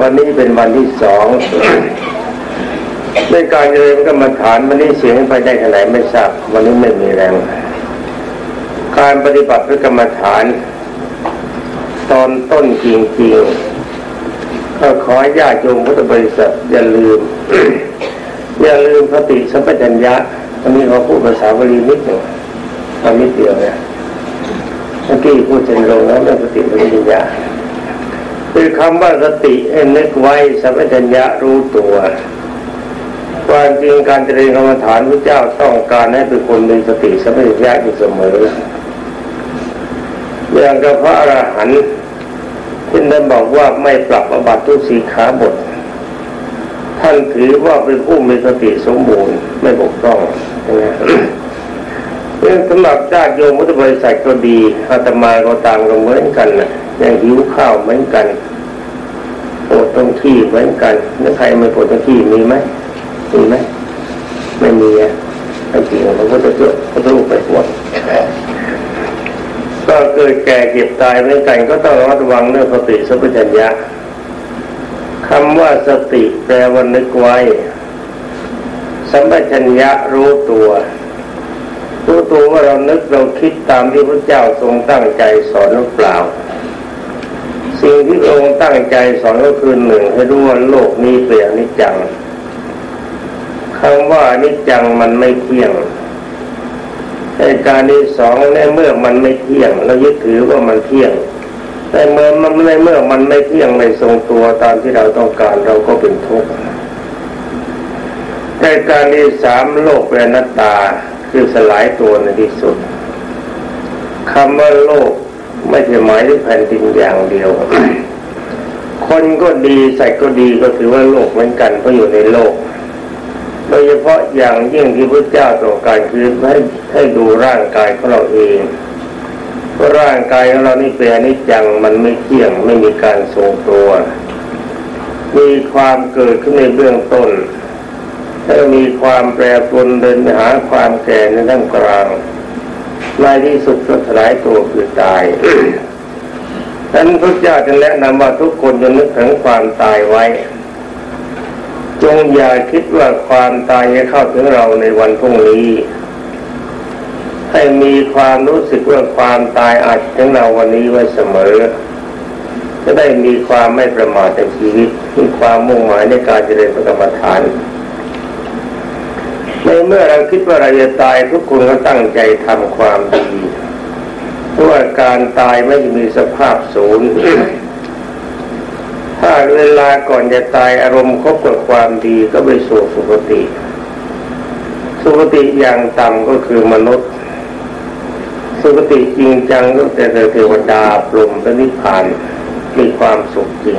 วันนี้เป็นวันที่สองในการเรียนกรรมฐานวันนี้เสียงไปได้เท่าไหร่ไม่ทราบวันนี้ไม่มีแรง การปฏิบัติพระกรรมฐาน ตอนต้นจริงๆก็ขอญาติโยมพุทธบริษัทอย่าลืม อย่าลืมสติสัมปชัญญะวันนี้เขาพูดภาษาบาลีนิดหนึ่งทำนิดเดียวเนี่ยเมื่อกี้พูดเส้นลงแล้วเรื่องสติสัมปชัญญะ คือคำว่าสติให้นึกไว้สัมปชัญญะรู้ตัวความจริงการเจริญกรรมฐานพระเจ้าต้องการให้เป็นคนมีสติสัมปชัญญะอยู่เสมออย่างกับพระอรหันต์ที่ได้บอกว่าไม่ปรับอบัตทุสีขาบท ท่านถือว่าเป็นผู้มีสติสมบูรณ์ไม่บกพร่องนะ เรื่องสำหรับญาติโยมมุตบริษัทก็ดีอาตมาก็ตามกันเหมือนกันนะยังหิวข้าวเหมือนกันปวดตรงที่เหมือนกันนึกใครไม่ปวดตรงที่มีไหมมีไหมไม่มีอะจริงเขาก็จะเจอเขาจะรู้ไปหมดก็เกิดแก่เก็บตายเหมือนกัน ก็ต้องระมัดระวังเรื่องสติสัมปชัญญะคำว่าสติแปลว่านึกไว้สัมปชัญญะรู้ตัว ตัวว่าเรานึกเราคิดตามที่พระเจ้าทรงตั้งใจสอนหรือเปล่า สิ่งที่พระองค์ตั้งใจสอนก็คือหนึ่งให้รู้ว่าโลกนี้เป็นอนิจจังคำว่าอนิจจังมันไม่เที่ยงในการที่สองในเมื่อมันไม่เที่ยงเรายึดถือว่ามันเที่ยงแต่เมื่อมันในเมื่อมันไม่เที่ยงไม่ทรงตัวตามที่เราต้องการเราก็เป็นทุกข์ในการที่สามโลกเป็นนัตตา คือสลายตัวในที่สุดคำว่าโลกไม่ใช่หมายถึงแผ่นดินอย่างเดียว คนก็ดีใส่ก็ดีก็ถือว่าโลกเหมือนกันเพราะอยู่ในโลก โดยเฉพาะอย่างยิ่งที่พระเจ้าต้องการคือให้ให้ดูร่างกายของเราเองเพราะร่างกายของเรานี่เป็นอนิจจังมันไม่เที่ยงไม่มีการทรงตัว มีความเกิดขึ้นในเบื้องต้น ถ้ามีความแปรปรวนเดินหาความแก่ในทั้งกลางในที่สุดก็สลายตัวคือตายฉะนั้นพระเจ้าจะแนะนำว่าทุกคนจะนึกถึงความตายไว้ จงอย่าคิดว่าความตายจะเข้าถึงเราในวันพรุ่งนี้ ให้มีความรู้สึกว่าความตายอาจถึงเราวันนี้ไว้เสมอ จะได้มีความไม่ประมาทในชีวิตมีความมุ่งหมายในการเจริญพระกรรมฐาน ในเมื่อเราคิดว่าเราจะตายทุกคนก็ตั้งใจทำความดีเพราะว่าการตายไม่มีสภาพศูนย์ถ้าเวลาก่อนจะตายอารมณ์คบกับความดีก็ไปสู่สุคติ สุคติอย่างต่ำก็คือมนุษย์ สุคติจริงจังก็แต่เทวดาปลุมและนิพพานมีความสุขจริง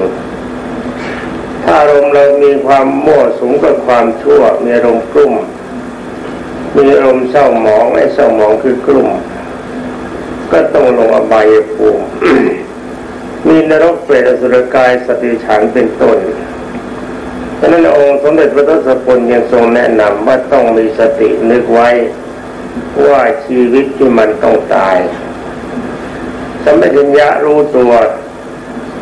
ถ้าอารมณ์เรามีความมั่วสูงกับความชั่วมีอารมณ์กลุ่ม มีอารมณ์เศร้าหมองไอ้เศร้าหมองคือกลุ่ม ก็ต้องลงอบายภูมิมีนรกเปรตสุรกายสติฉันเป็นต้นฉะนั้นองค์สมเด็จพระทศพลยังทรงแนะนำว่าต้องมีสตินึกไว้ว่าชีวิตที่มันต้องตายสมัญญะรู้ตัว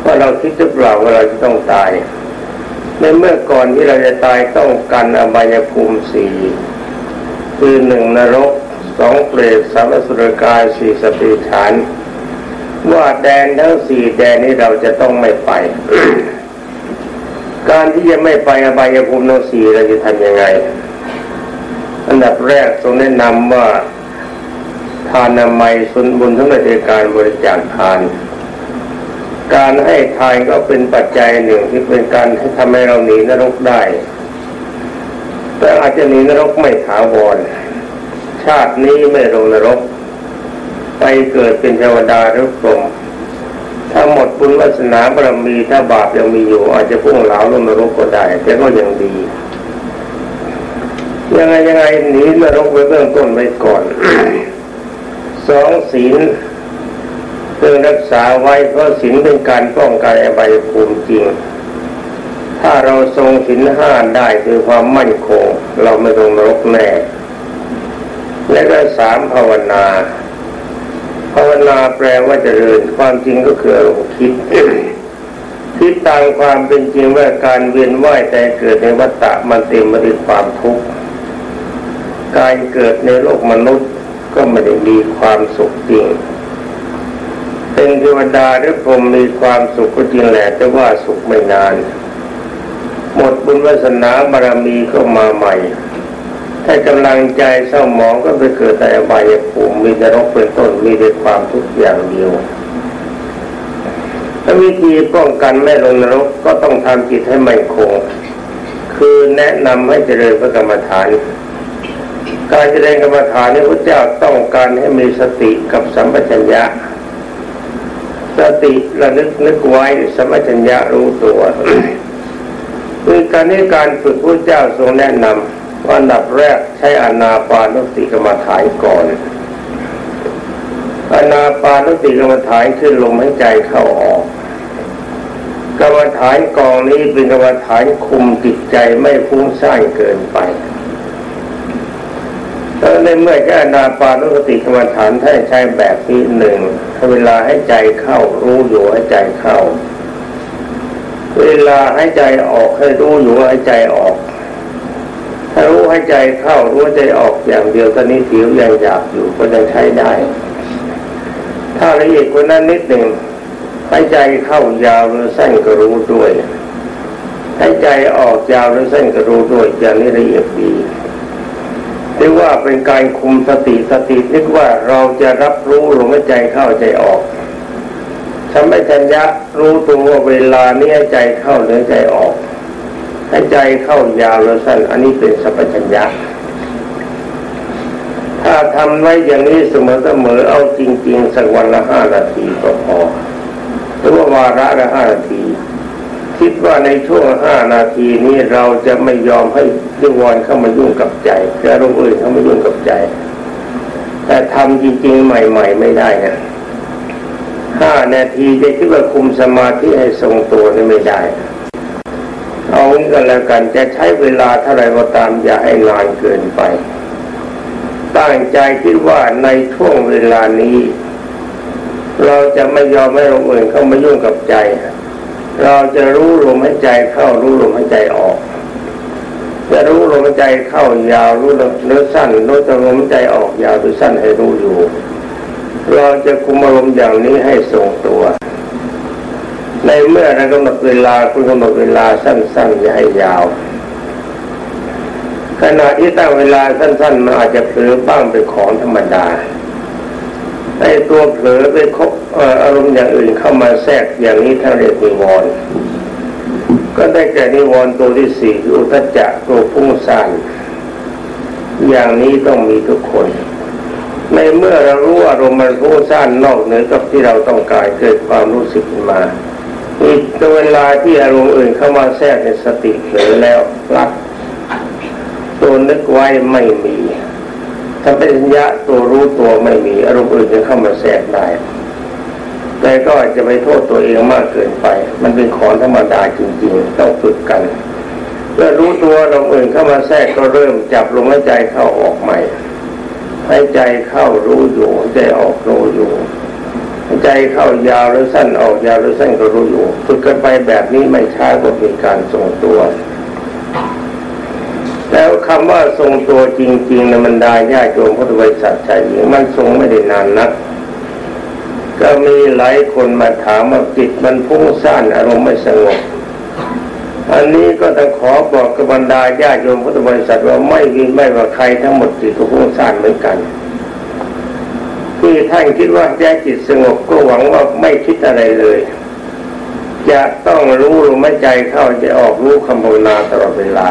ว่าเราคิดจะเปล่าว่าเราจะต้องตาย ในเมื่อก่อนที่เราจะตายต้องกันอบายภูมิสี่ คือหนึ่งนรกสองเปรตสามสุรกายสี่สติฐาน ว่าแดนทั้งสี่แดนนี้เราจะต้องไม่ไป การที่จะไม่ไปอบายภูมิทั้งสี่เราจะทำยังไง อันดับแรกทรงแนะนำว่าทานนามัยสุนบุญทั้งในการบริจาคทาน การให้ทานก็เป็นปัจจัยหนึ่งที่เป็นการให้ทำให้เราหนีนรกได้ แต่อาจจะหนีนรกไม่ถาวร ชาตินี้ไม่ลงนรก ไปเกิดเป็นเทวดาหรือพรหมถ้าหมดบุญวาสนาบารมีถ้าบาปยังมีอยู่ อาจจะพุ่งเหลาลงนรกก็ได้ แต่ก็ยังดี ยังไงยังไงหนีนรกไว้เบื้องต้นไว้ก่อนสองศีลเพื่อรักษาไว้เพราะศีลเป็นการป้องกันอบายภูมิจริง ถ้าเราทรงสินห้าได้คือความมั่นคง เราไม่ลงนรกแน่และก็สามภาวนา ภาวนาแปลว่าเจริญความจริงก็คืออารมณ์คิดคิดตามความเป็นจริงว่าการเวียนว่ายแต่เกิดในวัฏฏะมันเต็มไปด้วยความทุกข์การเกิดในโลกมนุษย์ก็ไม่ได้มีความสุขจริง เป็นเทวดาหรือพรหมมีความสุขก็จริงแหละแต่ว่าสุขไม่นาน หมดบุญวาสนาบารมีก็มาใหม่ ถ้ากำลังใจเศร้าหมองก็ไปเกิดในอบายภูมิมีนรกเป็นต้นมีแต่ความทุกข์อย่างเดียวถ้าวิธีป้องกันไม่ลงนรกก็ต้องทำจิตให้มั่นคง คือแนะนำให้เจริญพระกรรมฐาน การเจริญกรรมฐานนี้พระเจ้าต้องการให้มีสติกับสัมปชัญญะสติระลึกนึกไว้สัมปชัญญะรู้ตัว คือการนี้การฝึกพระเจ้าทรงแนะนำว่าอันดับแรกใช้อนาปานุสติกรรมฐานก่อนอนาปานุสติกรรมฐานคือลมหายใจเข้าออกกรรมฐานกองนี้เป็นกรรมฐานคุมจิตใจไม่ฟุ้งซ่านเกินไปแล้วในเมื่อใช้อนาปานุสติกรรมฐานถ้าใช้แบบนี้หนึ่งเวลาให้ใจเข้ารู้อยู่ให้ใจเข้า เวลาให้ใจออกให้รู้อยู่ให้ใจออกถ้ารู้ให้ใจเข้ารู้ใจออกอย่างเดียวตอนนี้ผิวยังหยาบอยู่ก็ยังใช้ได้ ถ้าละเอียดกว่านั้นนิดหนึ่งหายใจเข้ายาวหรือสั้นก็รู้ด้วยหายใจออกยาวหรือสั้นก็รู้ด้วยอย่างนี้ละเอียดดีเรียกว่าเป็นการคุมสติสตินึกว่าเราจะรับรู้ลมหายใจเข้าใจออก ทำให้ชัญญะรู้ตัวว่าเวลานี้ใจเข้าหรือใจออกหายใจเข้ายาวหรือสั้นอันนี้เป็นสัพพัญญะถ้าทำไว้อย่างนี้เสมอเสมอเอาจริง ๆ สักวันละห้านาทีก็พอหรือว่าวาระละห้านาที คิดว่าในช่วงห้านาทีนี้เราจะไม่ยอมให้ดิวรเข้ามายุ่งกับใจจะรู้อื่นเข้ามายุ่งกับใจ แต่ทำจริง ๆ ใหม่ ๆ ไม่ได้นะ ห้านาทีจะคิดว่าคุมสมาธิให้ทรงตัวนี่ไม่ได้ เอางี้ก็แล้วกันจะใช้เวลาเท่าไรก็ตามอย่าให้นานเกินไป ตั้งใจคิดว่าในช่วงเวลานี้ เราจะไม่ยอมให้ลมอื่นเข้ามายุ่งกับใจ เราจะรู้ลมหายใจเข้ารู้ลมหายใจออกจะรู้ลมหายใจเข้ายาวรู้ลมเนื้อสั้นรู้ลมหายใจออกยาวหรือสั้นให้รู้อยู่ เราจะคุมอารมณ์อย่างนี้ให้ทรงตัว ในเมื่อเรากำหนดเวลาคุณกำหนดเวลาสั้นๆอย่าให้ยาว ขณะที่ตั้งเวลาสั้นๆมันอาจจะเผลอบ้างเป็นของธรรมดาในตัวเผลอไปคบอารมณ์อย่างอื่นเข้ามาแทรกอย่างนี้ท่านเรียกนิวรณ์ก็ได้แก่นิวรณ์ตัวที่สี่อุทจักตัวพุ่งซ่านอย่างนี้ต้องมีทุกคน ในเมื่อเรารู้อารมณ์มันพุ่งซ่านนอกเหนือกับที่เราต้องการเกิดความรู้สึกมาอีกเวลาที่อารมณ์อื่นเข้ามาแทรกในสติเผลอแล้วรับตัวนึกไว้ไม่มีถ้าเป็นสัญะตัวรู้ตัวไม่มี อารมณ์อื่นจะเข้ามาแทรกได้แต่ก็จะไปโทษตัวเองมากเกินไป มันเป็นของธรรมดาจริงๆ ต้องฝึกกันเมื่อรู้ตัวลมณ์อื่นเข้ามาแทรกก็เริ่มจับลมหายใจเข้าออกใหม่ หายใจเข้ารู้อยู่หายใจออกรู้อยู่หายใจเข้ายาวหรือสั้นออกยาวหรือสั้นก็รู้อยู่ฝึกกันไปแบบนี้ไม่ช้าก็มีการทรงตัว แล้วคำว่าทรงตัวจริงๆในบรรดาญาโยมพุทธบริษัทชายหญิงมันทรงไม่ได้นานนักก็มีหลายคนมาถามว่าจิตมันพุ่งซ่านอารมณ์ไม่สงบ อันนี้ก็ต้องขอบอกกับบรรดาญาโยมพุทธบริษัทว่าไม่วินไม่ว่าใครทั้งหมดจิตพุ่งซ่านเหมือนกัน ที่ท่านคิดว่าแจ้จิตสงบก็หวังว่าไม่คิดอะไรเลยจะต้องรู้ลมหายใจเข้าจะออกรู้คำภาวนาตลอดเวลา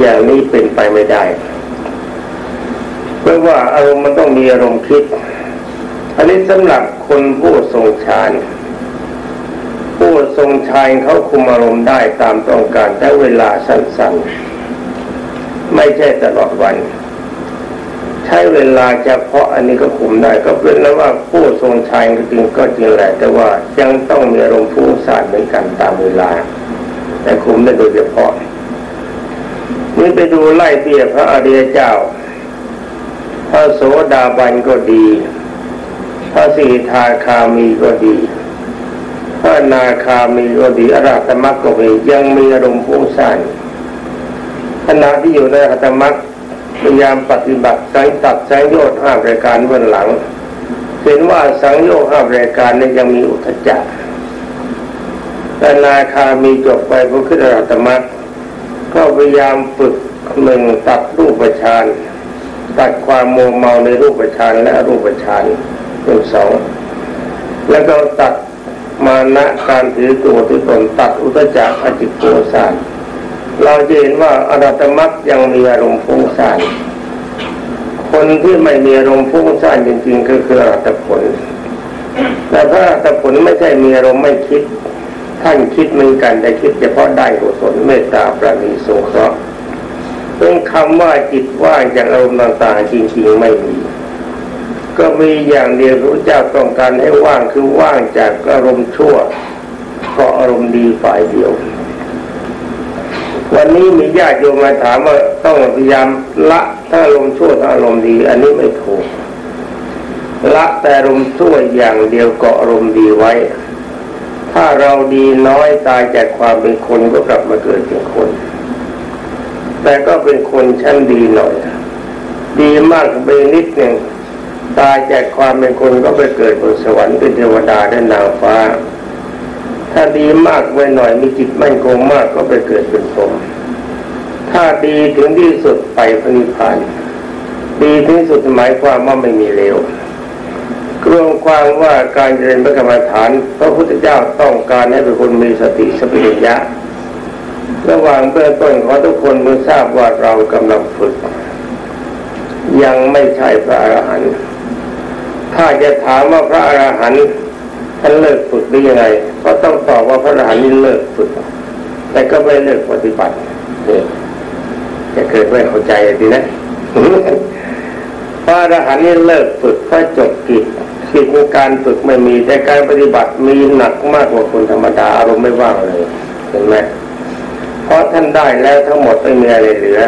อย่างนี้เป็นไปไม่ได้ เพราะว่าอารมณ์มันต้องมีอารมณ์คิด อันนี้สำหรับคนผู้ทรงฌาน ผู้ทรงฌานเขาคุมอารมณ์ได้ตามต้องการแต่เวลาสั้นๆ ไม่ใช่ตลอดวัน ใช้เวลาเฉพาะอันนี้ก็คุมได้ ก็เป็นแล้วว่าผู้ทรงฌานก็จริงก็จริงแหละแต่ว่ายังต้องมีอารมณ์ฟุ้งซ่านเหมือนกันตามเวลา แต่คุมได้โดยเฉพาะ นี่ไปดูไล่เตี้ยพระอริยเจ้า พระโสดาบันก็ดี พระสีทาคามีก็ดี พระถ้านาคามีก็ดีอรหัตมรรคก็มียังมีอารมณ์ฟุ้งซ่านขณะที่อยู่ในอรตมรรคพยายามปฏิบัติสังตัดสังโยชน์ห้ารายการเบื้องหลัง เห็นว่าสังโยชน์ห้ารายการนี้ยังมีอุทจักแต่นาคามีจบไปพอขึ้นอรตมรรคก็พยายามฝึกหนึ่งตัดรูปฌานตัดความโมเมาในรูปฌานและรูปฌานเป็นสองแล้วก็ตัด มานะการถือตัวที่ตนตัดอุตจักอจิตโกสานเราจะเห็นว่าอรัตมัตยังมีอารมณ์ฟุ้งซ่านคนที่ไม่มีอารมณ์ฟุ้งซ่านจริงๆก็คืออรัตผล แต่พระอรัตผลไม่ใช่มีอารมณ์ไม่คิด ท่านคิดเหมือนกันแต่คิดเฉพาะได้กุศลเมตตาปราณีสงเคราะห์เป็นคำว่าจิตว่างจากอารมณ์ต่างๆจริงๆไม่มี ก็มีอย่างเดียวพระเจ้าต้องการให้ว่างคือว่างจากอารมณ์ชั่วเก็อารมณ์ดีฝ่ายเดียว วันนี้มีญาติโยมมาถามว่าต้องพยายามละทั้งอารมณ์ชั่วทั้งอารมณ์ดี อันนี้ไม่ถูกละแต่อารมณ์ชั่วอย่างเดียวก็อารมณ์ดีไว้ ถ้าเราดีน้อยตายจากความเป็นคนก็กลับมาเกิดเป็นคน แต่ก็เป็นคนชั้นดีหน่อย ดีมากไปนิดหนึ่ง ตายจากความเป็นคนก็ไปเกิดบนสวรรค์เป็นเทวดาได้นางฟ้า ถ้าดีมากไปหน่อยมีจิตมั่นคงมากก็ไปเกิดเป็นพรหมถ้าดีถึงที่สุดไปพระนิพพานดีถึงสุดหมายความว่าไม่มีเลวรวมความว่าการเรียนพระกรรมฐาน พระพุทธเจ้าต้องการให้เป็นคนมีสติสัมปชัญญะระหว่างเบื้องต้นขอทุกคนมือทราบว่าเรากำลังฝึก ยังไม่ใช่พระอรหันต์ ถ้าจะถามว่าพระอรหันต์ท่านเลิกฝึกได้ยังไงก็ต้องตอบว่าพระอรหันต์นี่เลิกฝึก แต่ก็ไม่เลิกปฏิบัติจะเกิดไม่เข้าใจดีนะพระอรหันต์นี่เลิกฝึกพระจบกิจกิจการฝึกไม่มี แต่การปฏิบัติมีหนักมากกว่าคนธรรมดาอารมณ์ไม่ว่างเลยเห็นไหมเพราะท่านได้แล้วทั้งหมดไม่มีอะไรเหลือ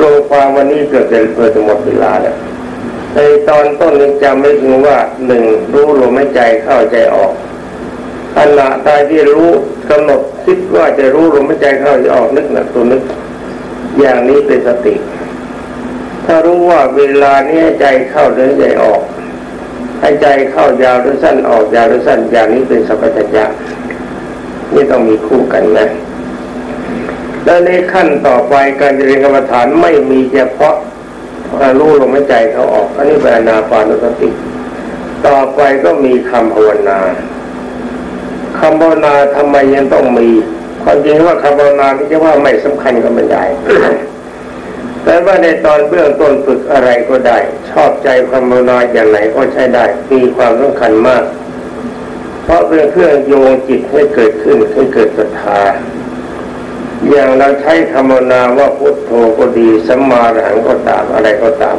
รวมความวันนี้เกิดจะเกิดหมดเวลาแล้ว ในตอนต้นนี้จำไม่ถึงว่าหนึ่งรู้ลมหายใจเข้าใจออกขณะใดที่รู้กำหนดคิดว่าจะรู้ลมหายใจเข้าใจออกนึกหนักตัวนึก อย่างนี้เป็นสติ ถ้ารู้ว่าเวลานี้ใจเข้าหรือใจออกให้ใจเข้ายาวหรือสั้นออกยาวหรือสั้นอย่างนี้เป็นสัพพัญญะนี่ต้องมีคู่กันนะแล้วในขั้นต่อไปการเรียนกรรมฐานไม่มีเฉพาะ รู้ลมหายใจเขาออกอันนี้เป็นนาปานุสติ ต่อไปก็มีคำภาวนาคำภาวนาทำไมยังต้องมีความจริงว่าคำภาวนาที่จะว่าไม่สำคัญก็ไม่ได้แต่ว่าในตอนเบื้องต้นฝึกอะไรก็ได้ ชอบใจคำภาวนาอย่างไหนก็ใช้ได้ มีความสำคัญมาก เพราะเป็นเครื่องโยงจิตให้เกิดขึ้นให้เกิดศรัทธา อย่างเราใช้คำนาว่าพุทโธก็ดีสัมมาหลังก็ตามอะไรก็ตาม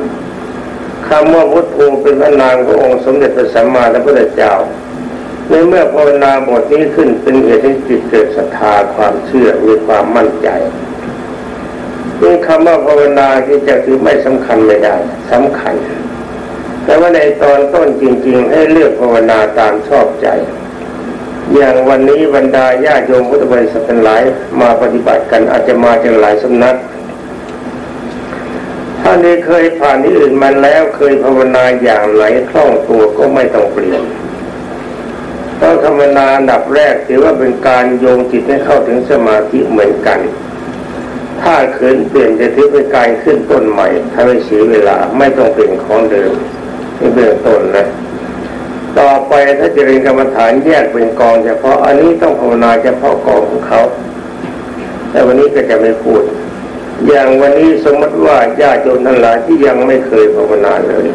คำว่าพุทโธเป็นพระนามขององค์สมเด็จพระสัมมาสัมพุทธเจ้าในเมื่อภาวนาบทนี้ขึ้นเป็นเหตุให้จิตเกิดศรัทธาความเชื่อมีความมั่นใจนี่คำว่าภาวนาที่จะคือไม่สำคัญไม่ได้สำคัญ แต่ว่าในตอนต้นจริง ๆ ให้เลือกภาวนาตามชอบใจ อย่างวันนี้บรรดาญาโยมพุทธบริษัททั้งหลายมาปฏิบัติกันอาจจะมาจากหลายสำนักท่านนี้เคยผ่านที่อื่นมาแล้วเคยภาวนาอย่างไหนคล่องตัวก็ไม่ต้องเปลี่ยนต้องภาวนาดับแรกถือว่าเป็นการโยงจิตให้เข้าถึงสมาธิเหมือนกัน ถ้าขืนเปลี่ยนจะถือเป็นการขึ้นต้นใหม่ถ้าไม่เสียเวลาไม่ต้องเปลี่ยนของเดิมเบื้องต้นนะต่อ ไปถ้าจะเรียนกรรมฐานแยกเป็นกองเฉพาะอันนี้ต้องภาวนาเฉพาะกองของเขา แต่วันนี้ก็จะไม่พูด อย่างวันนี้สมมติว่าญาติโยมทั้งหลายที่ยังไม่เคยภาวนาเลย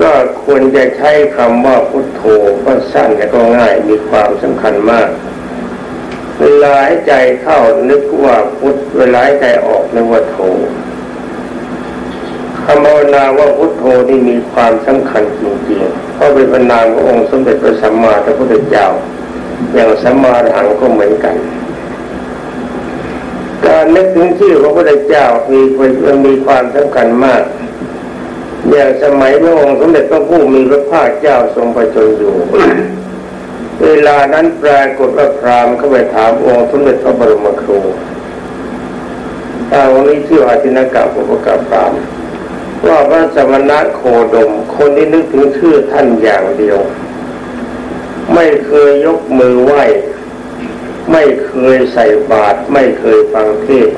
ก็ควรจะใช้คำว่าพุทโธก็สั้นแต่ก็ง่ายมีความสำคัญมาก เวลาให้ใจเข้านึกว่าพุทเวลาใจออกนึกว่าโธคำภาวนาว่าพุทโธนี่มีความสำคัญจริงๆ เพราะเป็นพระนามขององค์สมเด็จพระสัมมาสัมพุทธเจ้า อย่างสัมมาหังก็เหมือนกัน การนึกถึงชื่อพระพุทธเจ้ามีมันมีความสำคัญมาก อย่างสมัยพระองค์สมเด็จพระผู้มีพระภาคเจ้าทรงประชนอยู่ เวลานั้นปรากฏว่าพราหมณ์เข้าไปถามองค์สมเด็จพระบรมครูตาวันนี้ชื่ออาทินกะปุปกาพราม ว่าพระสมณะโคดม คนที่นึกถึงชื่อท่านอย่างเดียว ไม่เคยยกมือไหว้ ไม่เคยใส่บาตรไม่เคยฟังเทศ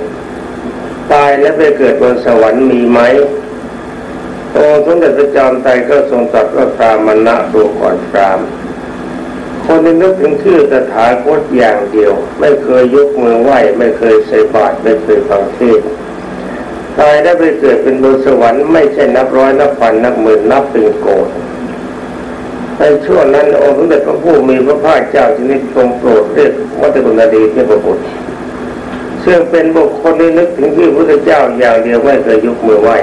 ตายแล้วไปเกิดบนสวรรค์มีไหมองค์สมเด็จพระจอมไตรก็ทรงตรัสว่าพรามณะตัวก่อนพรามคนที่นึกถึงชื่อตถาคตอย่างเดียว ไม่เคยยกมือไหว้ ไม่เคยใส่บาตรไม่เคยฟังเทศายได้ไปเกิดเป็นบนสวรรค์ไม่ใช่นับร้อยนับพันนับหมื่นนับเป็นโกดในช่วงนั้นองค์สมเด็จพระผู้มีพระภาคเจ้าชนิดทรงโปรดเรียกวัตถุนดีเทพบุตรซึ่งเป็นบุคคลที่นึกถึงที่พระเจ้าอย่างเดียวไม่เคยยกมือไหว้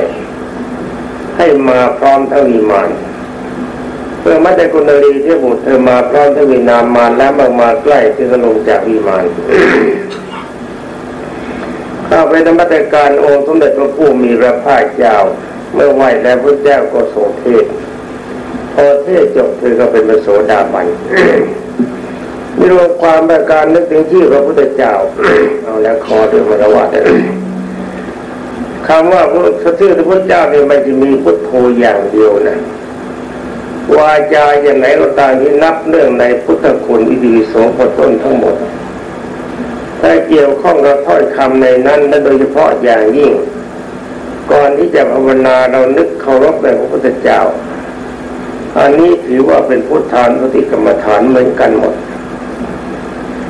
ให้มาพร้อมทั้งวิมานเพื่อมัตตกุณลีเที่บุตรเธอมาพร้อมทั้งวินามมานแล้วมามาใกล้ที่จะลงจากวิมาน ข้าไปธรรมตการองค์สมเด็จพระผู้มีพระภาคเจ้าเมื่อไหวแล้วพระเจ้าก็ทรงเทศพอเทศจบเธอก็เป็นพระโสดาบันมีรวมความประการนึกถึงที่พระพุทธเจ้าเอาแล้วคอด้วยมรวัตคำว่าพระชื่อพระพุทธเจ้าเนี่ยมันจะมีพุทโธอย่างเดียวนะวาจาอย่างไหนก็ตามที่นับเรื่องในพุทธคุณอิติวิโสพต้นทั้งหมด ถ้าเกี่ยวข้องกับถ้อยคำในนั้นและโดยเฉพาะอย่างยิ่ง ก่อนที่จะภาวนาเรานึกเคารพในพระพุทธเจ้า อันนี้ถือว่าเป็นพุทธานปฏิกรรมฐานเหมือนกันหมด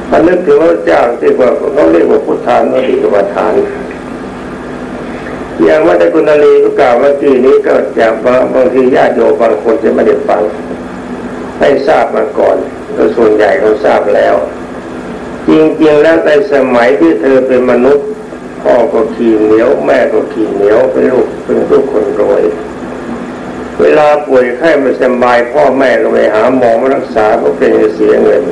ถ้านึกถึงพระเจ้าที่ว่าเขาเรียกว่าพุทธานปฏิกรรมฐานอย่างว่าแต่คุณลีก็กล่าวเมื่อกี้นี้ก็จะบางบางทีญาติโยมบางคนจะไม่ได้ฟังให้ทราบมาก่อนโดยส่วนใหญ่เขาทราบแล้ว จริงๆแล้วในสมัยที่เธอเป็นมนุษย์ พ่อก็ขี่เหนียว แม่ก็ขี่เหนียวเป็นลูกเป็นลูกคนรวย เวลาป่วยไข้ไม่สบายพ่อแม่ก็ไปหาหมอมารักษาเพราะเป็นเสียเงิน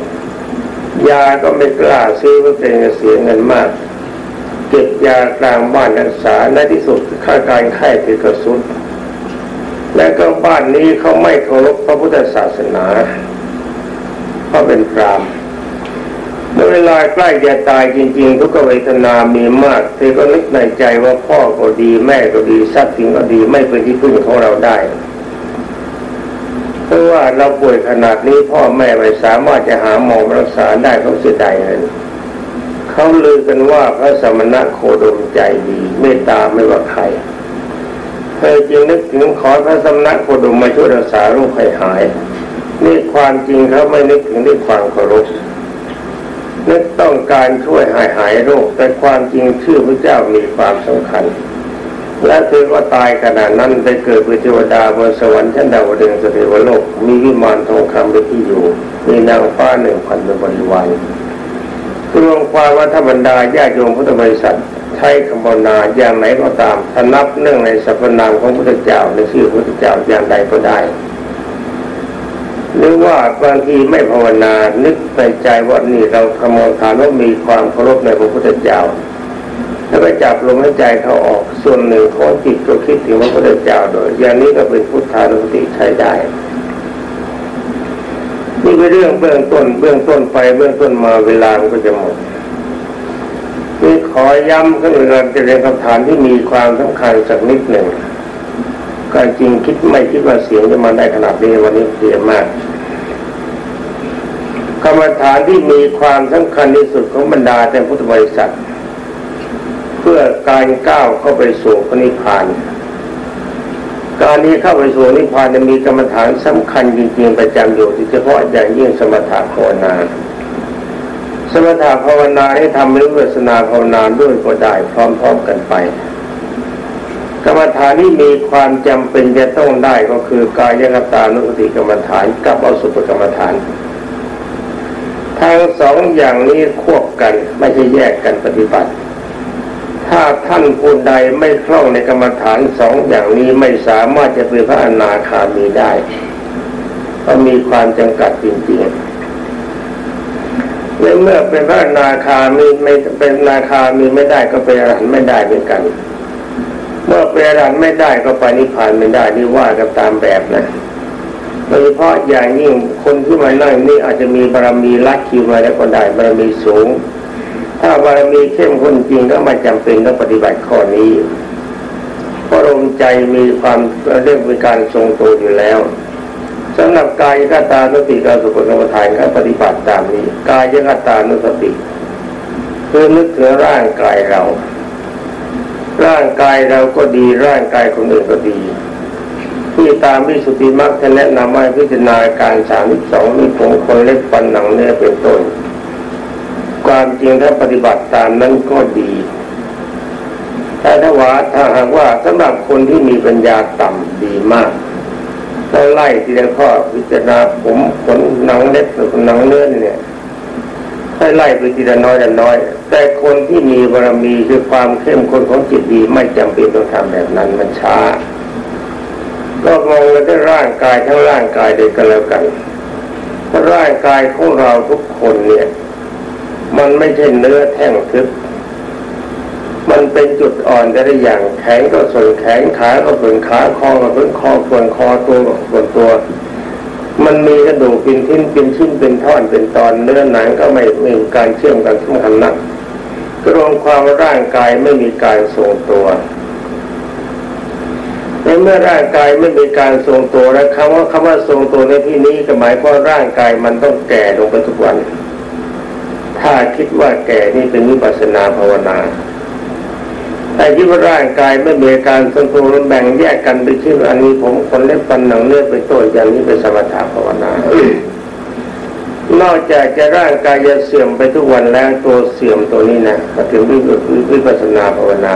ยาก็ไม่กล้าซื้อเพราะเป็นเสียเงินมากเก็บยากลางบ้านรักษาในที่สุดค่าการไข้ถือกระสุนและก็บ้านนี้เขาไม่เคารพพระพุทธศาสนาเขาเป็นพราม เมื่อเวลาใกล้จะตายจริง ๆ ทุกเวทนามีมาก เธอก็นึกในใจว่าพ่อก็ดีแม่ก็ดีทรัพย์สินก็ดีไม่เป็นที่พึ่งของเราได้เพราะว่าเราป่วยขนาดนี้พ่อแม่ไม่สามารถจะหาหมอรักษาได้เขาเสียดายเงินเขาลือกันว่าพระสมณะโคดมใจดี เมตตาไม่ว่าใครเคยจึงนึกถึงขอพระสมณะโคดมมาช่วยรักษาโรคให้หาย นี่ความจริงเขาไม่นึกถึงด้วยความเคารพ นึกต้องการช่วยหายหายโรค แต่ความจริงชื่อพระเจ้ามีความสำคัญ และเธอก็ตายขนาดนั้นไปเกิดเป็นเทวดาบนสวรรค์ชั้นดาวดึงสเทวโลก มีวิมานทองคำเป็นที่อยู่ มีนางฟ้าหนึ่งพันเป็นบริวารรวมความว่าธรรมดาญาโยมพุทธบริษัทใช้คำภาวนาอย่างไหนก็ตามถ้านับเนื่องในสรรพนามของพุทธเจ้าในชื่อพุทธเจ้าอย่างใดก็ได้ หรือว่าบางทีไม่ภาวนานึกในใจว่านี่เราคำมฐานว่ามีความเคารพในพระพุทธเจ้าแล้วก็จับลมหายใจเขาออกส่วนหนึ่งของจิตก็คิดถึงพระพุทธเจ้าโดยอย่างนี้ก็เป็นพุทธานุสติใช้ได้นี่เป็นเรื่องเบื้องต้นเบื้องต้นไปเบื้องต้นมาเวลามันก็จะหมดนี่ขอย้ำขึ้นเรื่องจะเรียนคำถามที่มีความสำคัญสักนิดหนึ่ง การจริงคิดไม่คิดว่าเสียงจะมาได้ขนาดนี้วันนี้เสียมากกรรมฐานที่มีความสำคัญที่สุดของบรรดาแต่พุทธบริษัท เพื่อการก้าวเข้าไปสู่พระนิพพาน การนี้เข้าไปสู่นิพพานจะมีกรรมฐานสำคัญจริงๆประจำอยู่เฉพาะอย่างยิ่งสมถะภาวนา สมถะภาวนาให้ทำหรือวิปัสนาภาวนาด้วยก็ได้พร้อมๆกันไป กรรมฐานนี้มีความจำเป็นจะต้องได้ก็คือกายกตานุสติกรรมฐานกับอสุภกรรมฐาน ทั้งสองอย่างนี้ควบกันไม่ใช่แยกกันปฏิบัติ ถ้าท่านผู้ใดไม่คล่องในกรรมฐานสองอย่างนี้ไม่สามารถจะเป็นพระอนาคามีได้ก็มีความจำกัดจริงๆในเมื่อเป็นพระอนาคามีไม่เป็นนาคามีไม่ได้ก็เป็นอรหันต์ไม่ได้เหมือนกัน เมื่อเป็นอรหันต์ไม่ได้ก็ไปนิพพานไม่ได้นี่ว่ากันตามแบบนะโดยเฉพาะอย่างยิ่งคนที่มานั่งนี่อาจจะมีบารมีลัดคิวมาแล้วก็ได้บารมีสูง ถ้าบารมีเข้มข้นจริงก็ไม่จำเป็นต้องปฏิบัติข้อนี้เพราะลมใจมีความเรื่องเป็นการทรงตัวอยู่แล้วสำหรับกายกตานุสติการสุขกรรมฐานก็ปฏิบัติตามนี้ กายกตานุสติ คือนึกถึงร่างกายเรา ร่างกายเราก็ดีร่างกายคนอื่นก็ดี ที่ตามวิสุทธิมรรคแนะนำให้พิจารณาการสามสองมีผมคนเล็กปันหนังเนื้อเป็นต้น ความจริงถ้าปฏิบัติตามนั้นก็ดีแต่ถ้าว่าถ้าหากว่าสำหรับคนที่มีปัญญาต่ำดีมากถ้าไล่ทีละข้อพิจารณาผมขนหนังเล็บหรือหนังเนื้อเนี่ย ให้ไล่ไปทีละน้อยละน้อย แต่คนที่มีบารมีคือความเข้มข้นของจิตดีไม่จำเป็นต้องทำแบบนั้นมันช้าก็มองกันที่ร่างกายทั้งร่างกายเดียวกันแล้วกันถ้าร่างกายของเราทุกคนเนี่ย มันไม่ใช่เนื้อแท่งทึบมันเป็นจุดอ่อนแต่ละอย่างแขนก็ส่วนแขนขาก็ส่วนขาคอก็ส่วนคอส่วนคอตัวก็ส่วนตัว มันมีกระดูกเป็นชิ้นเป็นชิ้นเป็นท่อนเป็นตอนเนื้อหนังก็ไม่มีการเชื่อมกันสำคัญนักรวมความร่างกายไม่มีการทรงตัวในเมื่อร่างกายไม่มีการทรงตัวแล้วคำว่าคำว่าทรงตัวในที่นี้ก็หมายความร่างกายมันต้องแก่ลงไปทุกวัน ถ้าคิดว่าแก่นี่เป็นวิปัสนาภาวนา แต่คิดว่าร่างกายไม่มีการทรงตัวแบ่งแยกกันไปชื่ออันนี้ผมคนเล็บฟันหนังเนื้อไปตัวอย่างนี้เป็นสมถะภาวนานอกจากจะร่างกายจะเสื่อมไปทุกวันแล้วตัวเสื่อมตัวนี้นะมาถึงวิปัสนาภาวนา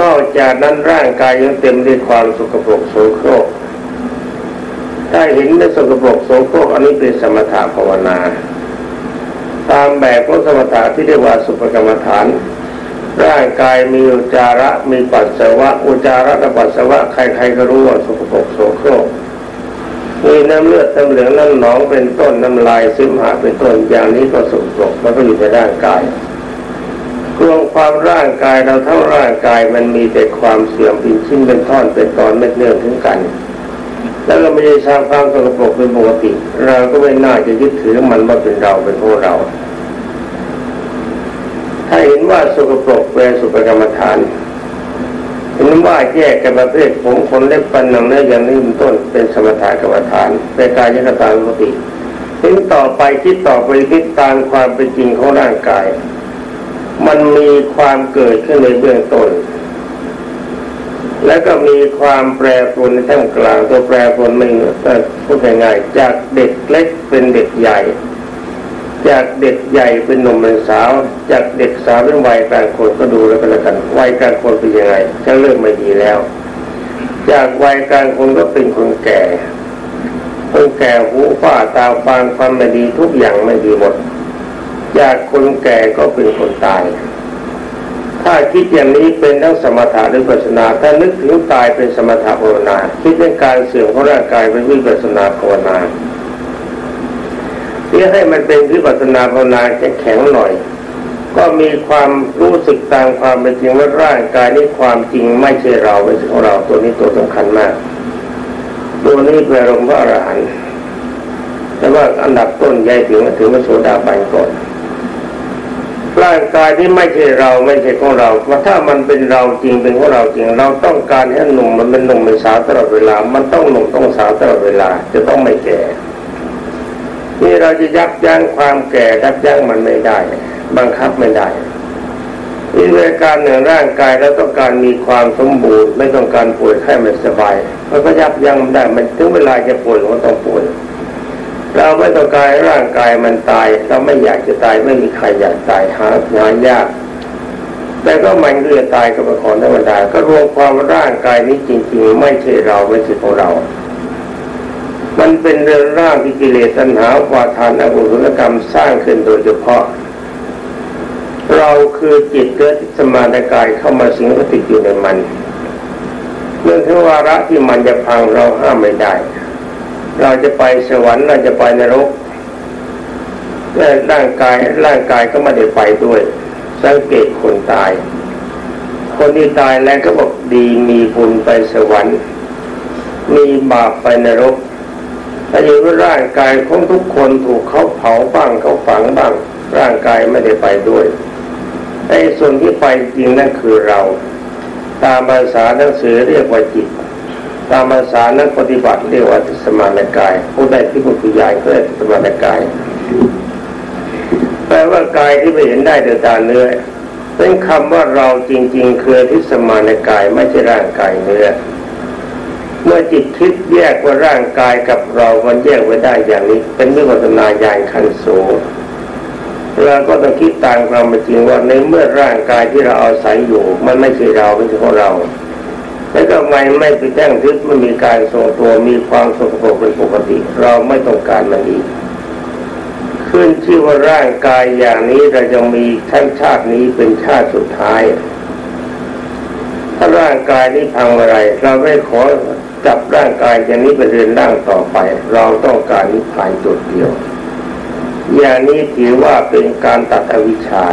นอกจากนั้นร่างกายยังเต็มด้วยความสุขภพโสโครกถ้าเห็นในสุขภพโสโครกอันนี้เป็นสมถะภาวนา ตามแบบของสมถะที่เรียกว่าสุภกรรมฐาน ร่างกายมีอุจาระมีปัสสาวะ อุจาระกับปัสสาวะใครๆก็รู้ว่าสุขภพโสโครกมีน้ำเลือดน้ำเหลืองน้ำหนองเป็นต้นน้ำลายซึมหาเป็นต้นอย่างนี้ก็สุขภพมันก็อยู่ในร่างกายรวมความร่างกายเราทั้งร่างกายมันมีแต่ความเสื่อมเป็นชิ้นเป็นท่อนเป็นตอนไม่เนื่องถึงกัน แล้วก็ไม่ได้สร้างความสกปรกเป็นปกติ เราก็ไม่น่าจะยึดถือมันว่าเป็นเราเป็นพวกเรา ว่าสกปรกเป็นสุภกรรมฐานเห็นว่าแยกกันประเภทผมขนเล็บปันหนังเนื้ออย่างนี้เป็นต้นเป็นสมถะกรรมฐานเป็นกายยกตาปกติถึงต่อไปคิดต่อไปคิดตามความเป็นจริงของร่างกาย มันมีความเกิดขึ้นในเบื้องต้น แล้วก็มีความแปรปรวนในท่ามกลางตัวแปรปรวนไม่พูดง่ายๆจากเด็กเล็กเป็นเด็กใหญ่ จากเด็กใหญ่เป็นหนุ่มเป็นสาว จากเด็กสาวเป็นวัยกลางคนก็ดูแล้วกันล้วกันวัยกลางคนเป็นยังไงจะเริ่มไม่ดีแล้ว จากวัยกลางคนก็เป็นคนแก่คนแก่หูฝ้าตาฟางความไม่ดีทุกอย่างไม่ดีหมด จากคนแก่ก็เป็นคนตาย ถ้าคิดอย่างนี้เป็นทั้งสมถะหรือปัสนาถ้านึกถึงตายเป็นสมถะภาวนาคิดในการเสื่อมของร่างกายเป็นวิปัสนาภาวนา เพื่อให้มันเป็นวิปัสนาภาวนาแข็งหน่อย ก็มีความรู้สึกตามความเป็นจริงว่าร่างกายนี้ความจริงไม่ใช่เราไม่ใช่ของเราตัวนี้ตัวสำคัญมาก ตัวนี้เป็นอารมณ์พระอรหันต์แต่ว่าอันดับต้นใหญ่ถึงถึงพระโสดาบันก่อนร่างกายที่ไม่ใช่เราไม่ใช่ของเราถ้ามันเป็นเราจริงเป็นของเราจริง เราต้องการให้หนุ่มมันเป็นหนุ่มเป็นสาวตลอดเวลา มันต้องหนุ่มต้องสาวตลอดเวลา จะต้องไม่แก่ นี่เราจะยับยั้งความแก่ยับยั้งมันไม่ได้ บังคับไม่ได้นี่ในการหนึ่งร่างกายเราต้องการมีความสมบูรณ์ ไม่ต้องการป่วยไข้ไม่สบายมันก็ยับยั้งได้มันถึงเวลาจะป่วยก็ต้องป่วยเราไม่ต้องการร่างกายมันตาย เราไม่อยากจะตายไม่มีใครอยากตายหาหายาก แต่ก็มันเรื่อตายกับของธรรมดาก็รวมความร่างกายนี้จริง ๆ ไม่ใช่เราไม่ใช่ของเรา มันเป็นเรื่องร่างที่กิเลสตัณหาวาทานอกุศลกรรมสร้างขึ้นโดยเฉพาะ เราคือจิตเกิดสมาธิกายเข้ามาสิงสถิตอยู่ในมันเรื่องที่วาระที่มันจะพังเราห้ามไม่ได้ เราจะไปสวรรค์เราจะไปนรกและร่างกายร่างกายก็ไม่ได้ไปด้วย สังเกตคนตาย คนที่ตายแล้วก็บอกดีมีบุญไปสวรรค์ มีบาปไปนรก ถ้าอยู่ว่าร่างกายของทุกคนถูกเขาเผาบ้างเขาฝังบ้าง ร่างกายไม่ได้ไปด้วยไอ้ส่วนที่ไปจริงนั่นคือเรา ตามภาษาหนังสือเรียกว่าจิต ตามภาษานักปฏิบัติเรียกว่าสมานกายผู้ใดที่มุขยายก็เรียกสมานกายแปลว่ากายที่ไปเห็นได้โดยตาเนื้อเป็นคำว่าเราจริง ๆ คือที่สมานกายไม่ใช่ร่างกายเนื้อ เมื่อจิตคิดแยกว่าร่างกายกับเรามันแยกไว้ได้อย่างนี้ เป็นวิปัสสนาญาณขั้นสูงเราก็ต้องคิดตามความเป็นจริงว่าในเมื่อร่างกายที่เราเอาศัยอยู่ มันไม่ใช่เราเป็นของเราแล้วก็ไม่ไม่ไปแจ้งทึกมันมีการทรงตัวมีความสกปรกเป็นปกติ เราไม่ต้องการมันอีกขึ้นชื่อว่าร่างกายอย่างนี้เราจะมีทั้งชาตินี้เป็นชาติสุดท้าย ถ้าร่างกายนี้พังอะไร เราไม่ขอจับร่างกายอย่างนี้ไปเรียนร่างต่อไป เราต้องการนิพพานจุดเดียว อย่างนี้ถือว่าเป็นการตัดอวิชชา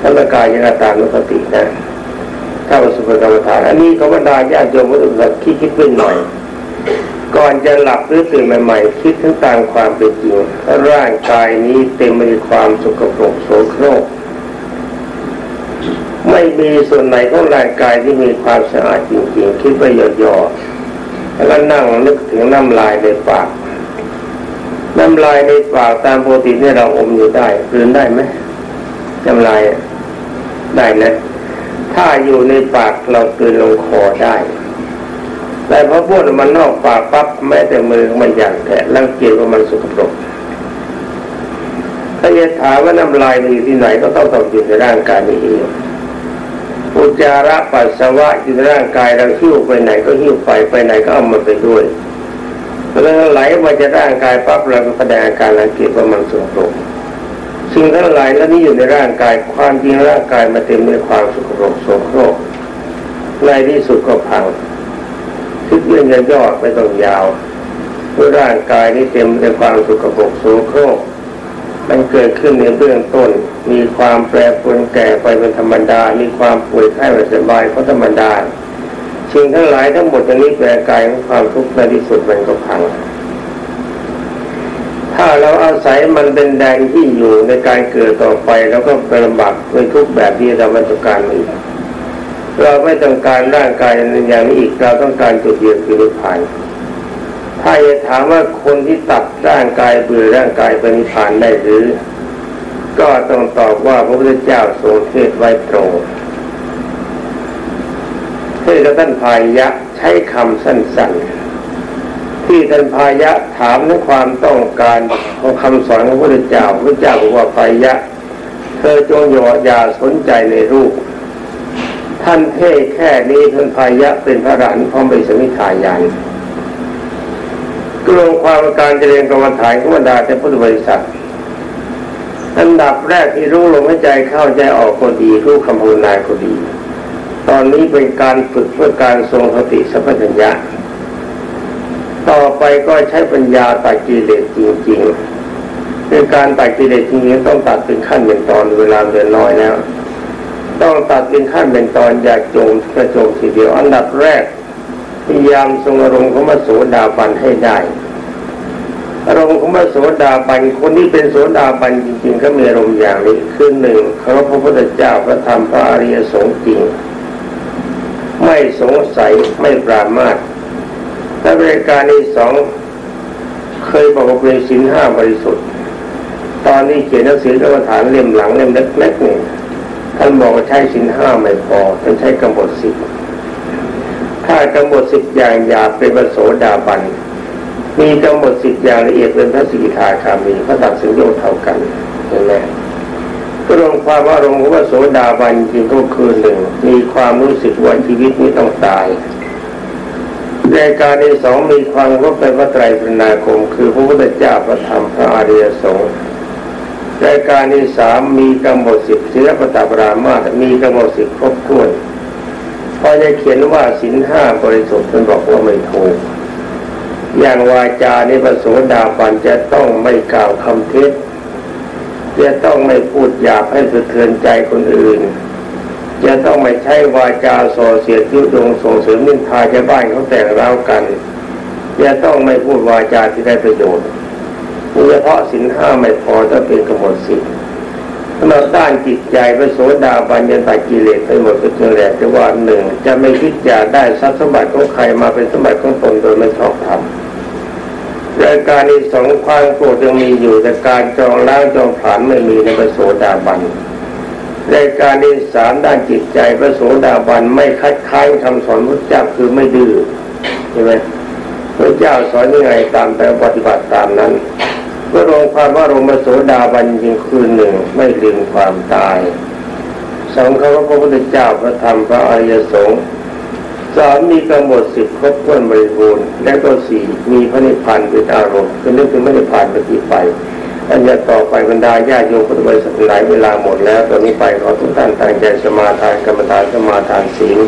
ท่านกายยนาตานุสตินะถ้าประสบกรรมฐานอันนี้เขาบรรดาญาติโยมก็ต้องคิดคิดไปหน่อย ก่อนจะหลับหรือตื่นใหม่ ๆ คิดถึงตามความเป็นจริงร่างกายนี้เต็มไปด้วยความสกปรกโสโครก ไม่มีส่วนไหนของร่างกายที่มีความสะอาดจริงๆ คิดไปหยอๆแล้วก็นั่งนึกถึงน้ำลายในปาก น้ำลายในปากตามปกติเนี่ยเราอมอยู่ได้กลืนได้ไหมน้ำลายได้นะ ถ้าอยู่ในปากเรากลืนลงคอได้ แต่พอพูดมันนอกปากปั๊บแม้แต่มือมันอย่างแผลรังเกียจว่ามันสกปรกถ้าจะถามว่าน้ำลายมันอยู่ที่ไหนก็ต้องตกอยู่ในร่างกายนี้เอง อุจจาระปัสสาวะอยู่ในร่างกายเราหิ้วไปไหนก็หิ้วไปไปไหนก็เอามาไปด้วยแล้วไหลมาจะร่างกายปั๊บเราก็แสดงอาการรังเกียจว่ามันสกปรกสิ่งทั้งหลายแล้วนี้อยู่ในร่างกายความจริงร่างกายมาเต็มด้วยความสกปรกโสโครกในที่สุดก็พังคิดเรื่องย่อไม่ต้องยาวเพราะร่างกายนี้เต็มด้วยความสกปรกโสโครก มันเกิดขึ้นในเบื้องต้น มีความแปรปรวนแก่ไปเป็นธรรมดา มีความป่วยไข้ไม่สบายเพราะธรรมดาสิ่งทั้งหลายทั้งหมดอย่างนี้แปลกายของความทุกข์ในที่สุดมันก็พัง ถ้าเราอาศัยมันเป็นแดงที่อยู่ในการเกิดต่อไปแล้วก็ปลำบากในทุกแบบที่เราไม่ต้องการอีกเราไม่ต้องการร่างกายอย่างนี้อีกเราต้องการจุดเดียวคือนิพพาน ถ้าจะถามว่าคนที่ตัดร่างกายเบื่อร่างกายไปนิพานได้หรือ ก็ต้องตอบว่าพระพุทธเจ้าทรงเทศไว้ตรงเทศท่านพายะใช้คำสั้นๆ ที่ท่านพายะถามในความต้องการของคำสอนของพระพุทธเจ้าพระเจ้าบอกว่าพายะ เธอจงอย่าสนใจในรูปท่านเทศแค่นี้ท่านพายะเป็นพระรันพร้อมไปสมิทายาน กลงความการเจริญกรรมฐานของบรรดาแต่พุทธบริษัทอันดับแรกที่รู้ลมหายใจเข้าใจออกก็ดีรู้คำพูนาก็ดี ตอนนี้เป็นการฝึกเพื่อการทรงสติสัพพัญญาต่อไปก็ใช้ปัญญาตัดกิเลสจริงๆในการตัดกิเลสจริงๆต้องตัดเป็นขั้นเป็นตอนเวลาเดือนน้อยแล้วต้องตัดเป็นขั้นเป็นตอนอยาโจมกระโจมทีเดียว อันดับแรกพยายามทรงอารมณ์ของมาโสดาบันให้ได้ อารมณ์ของมาโสดาบันคนที่เป็นโสดาบันจริงๆก็มีอารมณ์อย่างนี้คือหนึ่งเขาพระพุทธเจ้าพระธรรมพระอริยสงฆ์จริง ไม่สงสัยไม่ปรามาสและบริการที่สองเคยบอกว่าเป็นสินห้าบริสุทธิ์ ตอนนี้เขียนหนังสือกรรมฐานเล่มหลังเล่มเล็กๆนี่ท่านบอกว่าใช้สินห้าไม่พอท่านใช้กำหนดสิบถ้ากำหนดสิบอย่างหยาบเป็นพระโสดาบัน มีกำหนดสิบอย่างละเอียดเป็นพระสีทาคามีพระตัดสินโยเท่ากันเห็นไหมก็ลงความว่าลงว่าโสดาบันจริงก็คือหนึ่งมีความรู้สึกว่าชีวิตนี้ต้องตายรายการที่สองมีความรู้ในพระไตรปิฎกคือพระพุทธเจ้าพระธรรมพระอริยสงฆ์รายการที่สามมีกำหนดสิบเชื้อปตปรามาตมีกำหนดสิบครบถ้วนพอจะเขียนว่าสินห้าบริสุทธิ์มันบอกว่าไม่ถูก อย่างวาจาในประโสดาบันจะต้องไม่กล่าวคำเท็จจะต้องไม่พูดหยาบให้สะเทือนใจคนอื่น จะต้องไม่ใช้วาจาส่อเสียดยุยงส่งเสริมนินทาจะบ้านเขาแต่งร้าวกันจะต้องไม่พูดวาจาที่ได้ประโยชน์โดยเฉพาะสินห้าไม่พอต้องเป็นกำหนดสิทธิ์ สำหรับด้านจิตใจพระโสดาบันยันตัดกิเลสไปหมดก็เจอแหละแต่ว่าหนึ่งจะไม่คิดอยากได้ทรัพย์สมบัติของใครมาเป็นสมบัติของตนโดยไม่ชอบธรรมรายการที่สองความโกรธยังมีอยู่แต่การจองล้างจองผลาญไม่มีในพระโสดาบันรายการที่สามด้านจิตใจพระโสดาบันไม่คัดค้านคำสอนพระเจ้าคือไม่ดื้อใช่ไหมพระเจ้าสอนยังไงตามแต่ปฏิบัติตามนั้น ก็รวมความว่ารมพระโสดาบันจริงคือหนึ่งไม่ลืมความตายสองเขาพระพุทธเจ้าพระธรรมพระอริยสงฆ์สามมีกำหนดสิบครบถ้วนบริบูรณ์และก็สี่มีพระนิพพานเป็นอารมณ์คือนึกถึงพระนิพพานปฏิไปอันจะต่อไปบรรดาญาโยมพุทธบริษัทหลายเวลาหมดแล้วตอนนี้ไปขอทุกท่านตั้งใจสมาทานกรรมฐานสมาทานศีล